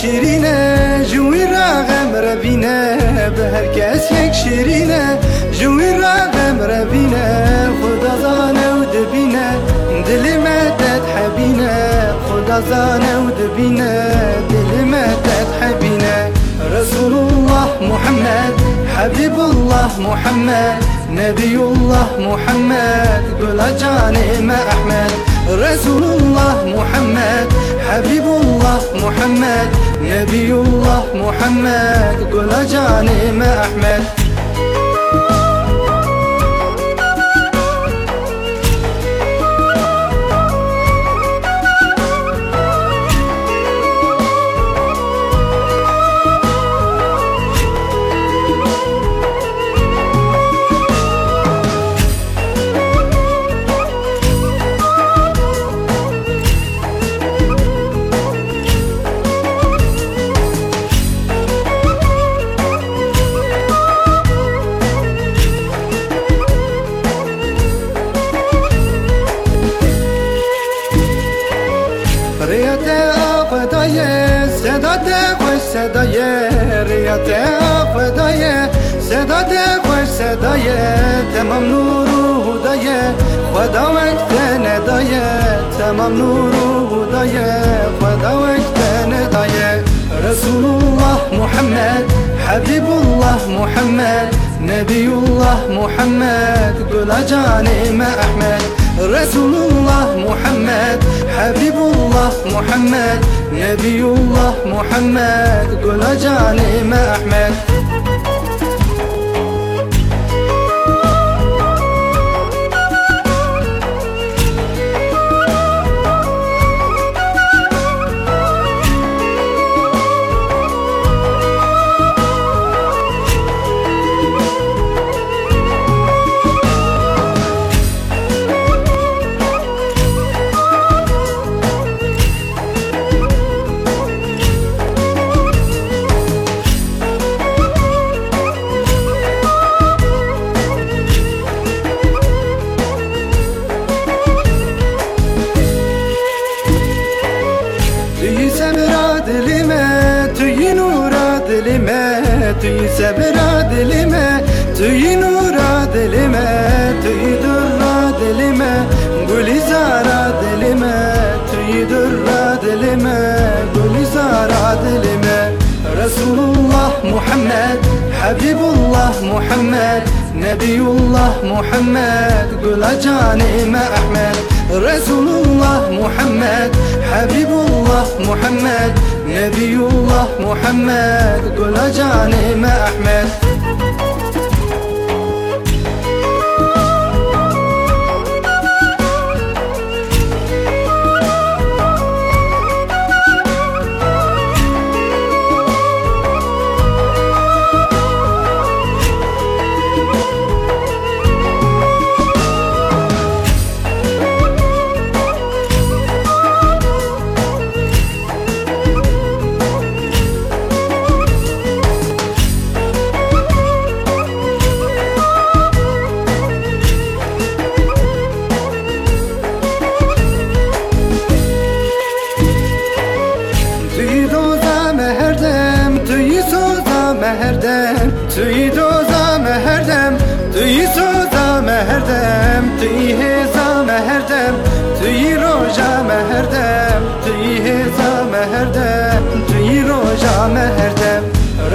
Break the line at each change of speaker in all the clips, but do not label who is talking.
شیرینه جوی را غم روینه به هر کس یک شیرینه. جوی را غم روینه خدا زانه و دبینه. دل مدد حبینه خدا زانه و دبینه. دل مدد حبینه. رسول الله محمد حبيب الله محمد نبي الله محمد قل جاني ما أحمد. رسول نبي الله محمد قل جاني ما أحمد. خوش صدای ریات فدای صدات خوش صدای تمام نور و هدای خدا وقت ندای تمام نور و هدای خدا وقت ندای رسول الله محمد حبيب الله محمد نبي الله محمد قل جاني ما أحمد رسول الله محمد حبيب الله محمد نبي الله محمد قل جاني ما أحمد. tüy severa dilime Tüy nura dilime Tüy durra dilime Gülizara dilime Tüy durra dilime Gülizara dilime Resulullah Muhammed Habibullah Muhammed Nebiyullah Muhammed Gül canime Ahmet Resulullah محمد قل جاني ما أحمد. meherdem Tüyü doza meherdem Tüyü soza meherdem Tüyü heza meherdem Tüyü roja meherdem Tüyü heza meherdem Tüyü roja meherdem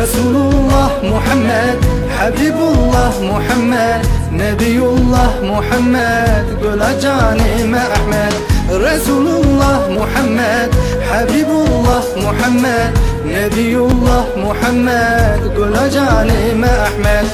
Resulullah Muhammed Habibullah Muhammed Nebiyullah Muhammed Gül acani Ahmet رسول الله محمد حبيب الله محمد نبي الله محمد قل جاني ما أحمد